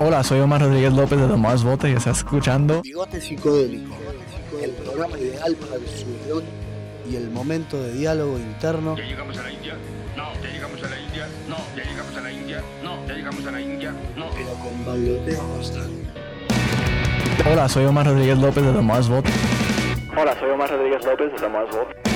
Hola, soy Omar Rodríguez López de Tomás Bote y estás escuchando Bigote Psicodélico, el programa ideal para el subidón y el momento de diálogo interno. ¿Ya llegamos a la India? No, ya llegamos a la India. No, ya llegamos a la India. No, ya llegamos a la India. No. pero con bailoteo constante. Hola, soy Omar Rodríguez López de Tomás Bote. Hola, soy Omar Rodríguez López de Tomás Bote.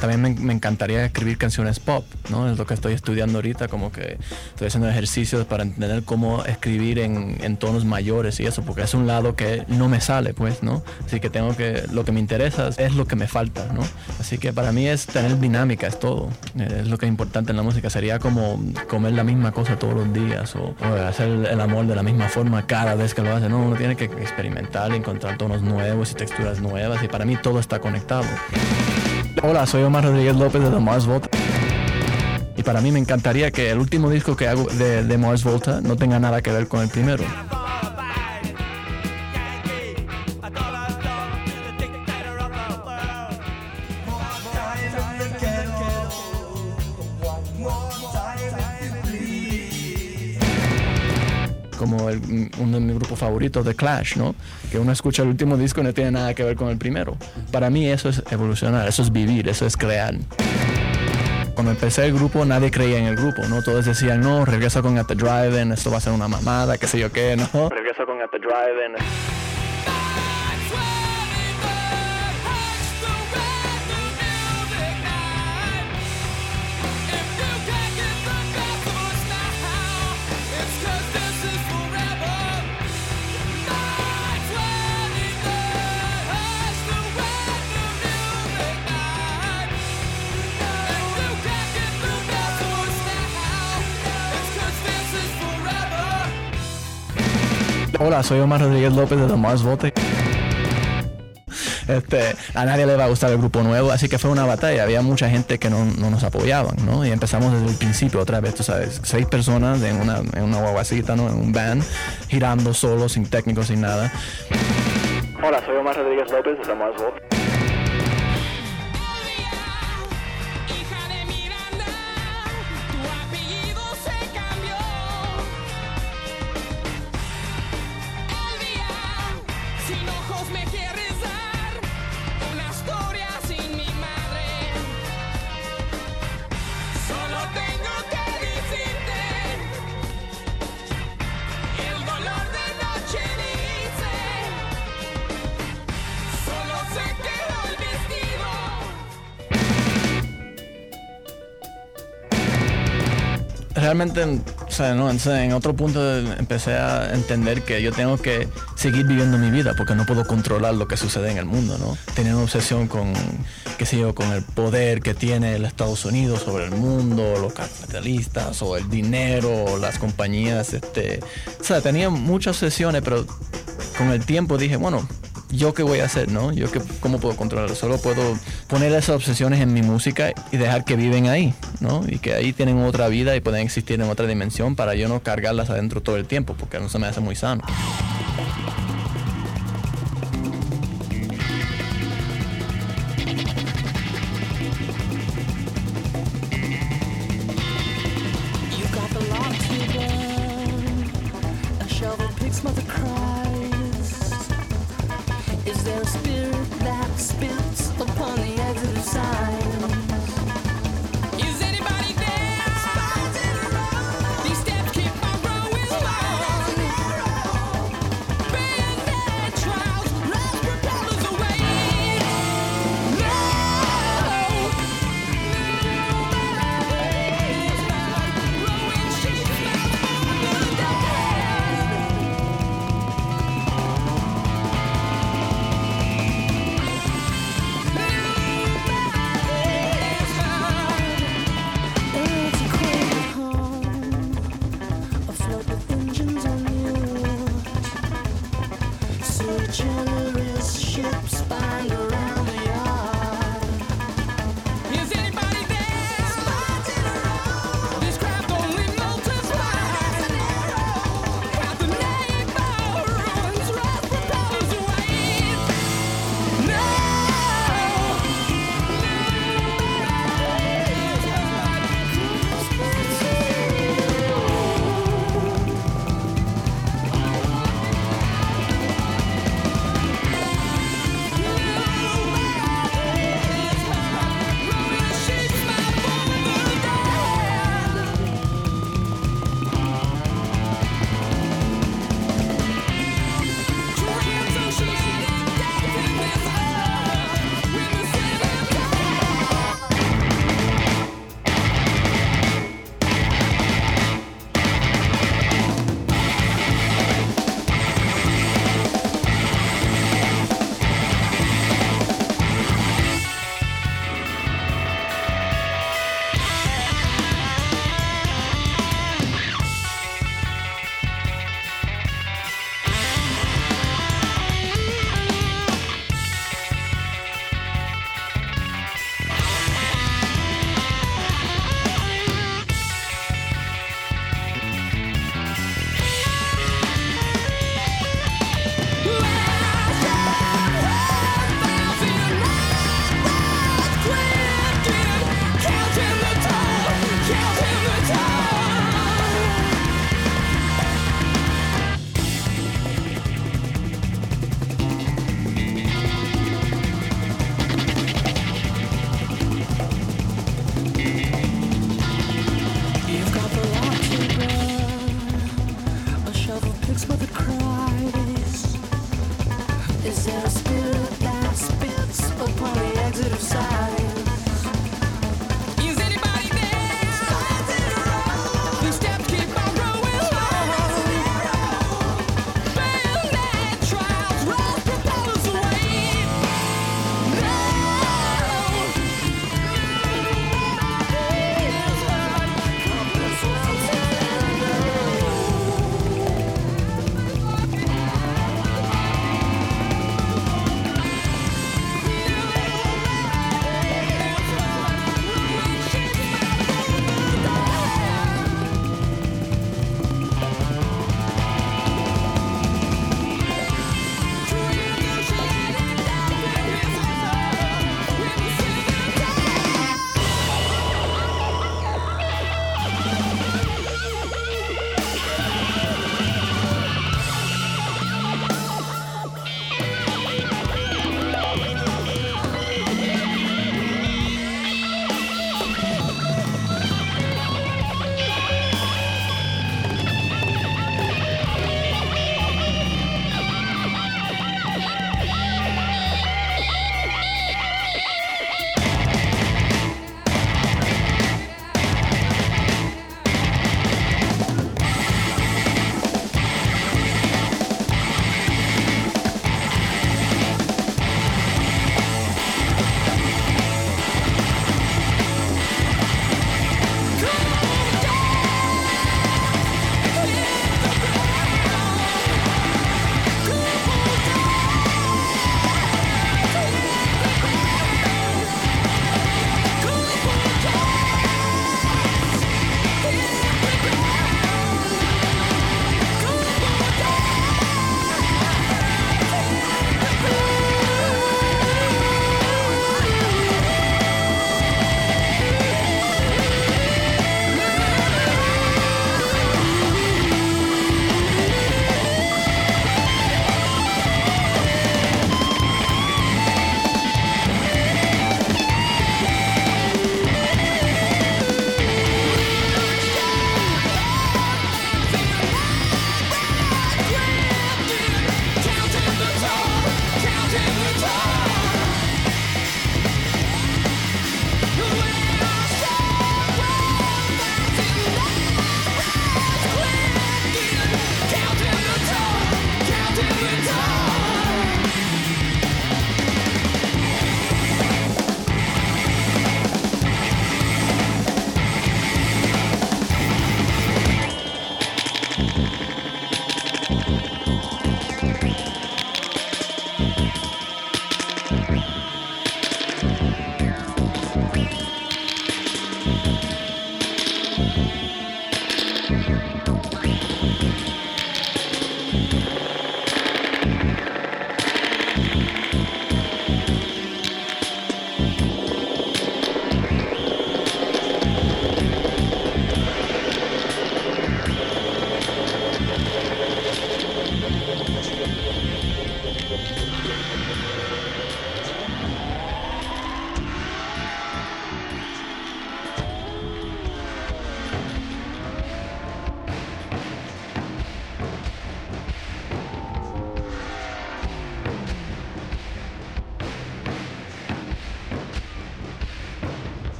También me, encantaría escribir canciones pop, ¿no? Es lo que estoy estudiando ahorita, como que estoy haciendo ejercicios para entender cómo escribir en, tonos mayores y eso, porque es un lado que no me sale, pues, ¿no? Así que tengo que, lo que me interesa es lo que me falta, ¿no? Así que para mí es tener dinámica, es todo. Es lo que es importante en la música. Sería como comer la misma cosa todos los días o, o hacer el amor de la misma forma cada vez que lo hace. No, uno tiene que experimentar, encontrar tonos nuevos y texturas nuevas y para mí todo está conectado. Hola, soy Omar Rodríguez López de The Mars Volta. Y para mí me encantaría que el último disco que hago de, de Mars Volta no tenga nada que ver con el primero. Uno de mis grupos favoritos, The Clash, ¿no? Que uno escucha el último disco y no tiene nada que ver con el primero. Para mí eso es evolucionar, eso es vivir, eso es crear. Cuando empecé el grupo nadie creía en el grupo, ¿no? Todos decían, no, regresa con At The Drive-In, esto va a ser una mamada, qué sé yo qué, ¿no? Regreso con At the Drive-In. Hola, soy Omar Rodríguez López de The Mars Vote. Este, a nadie le va a gustar el grupo nuevo, así que fue una batalla. Había mucha gente que no, no nos apoyaban, ¿no? Y empezamos desde el principio otra vez, tú sabes, seis personas en una, en una guaguacita, ¿no? En un van, girando solo, sin técnicos, sin nada. Hola, soy Omar Rodríguez López de Tomás Bote. Hija realmente, o sea, no, en otro punto empecé a entender que yo tengo que seguir viviendo mi vida porque no puedo controlar lo que sucede en el mundo, ¿no? Tenía una obsesión con, qué sé yo, con el poder que tiene el Estados Unidos sobre el mundo, los capitalistas, o el dinero, las compañías, este, o sea, tenía muchas obsesiones, pero con el tiempo dije, bueno, yo qué voy a hacer, ¿no? Yo qué, cómo puedo controlarlo. Solo puedo poner esas obsesiones en mi música y dejar que viven ahí, ¿no? Y que ahí tienen otra vida y pueden existir en otra dimensión para yo no cargarlas adentro todo el tiempo, porque no se me hace muy sano. Spirit Thank you. is just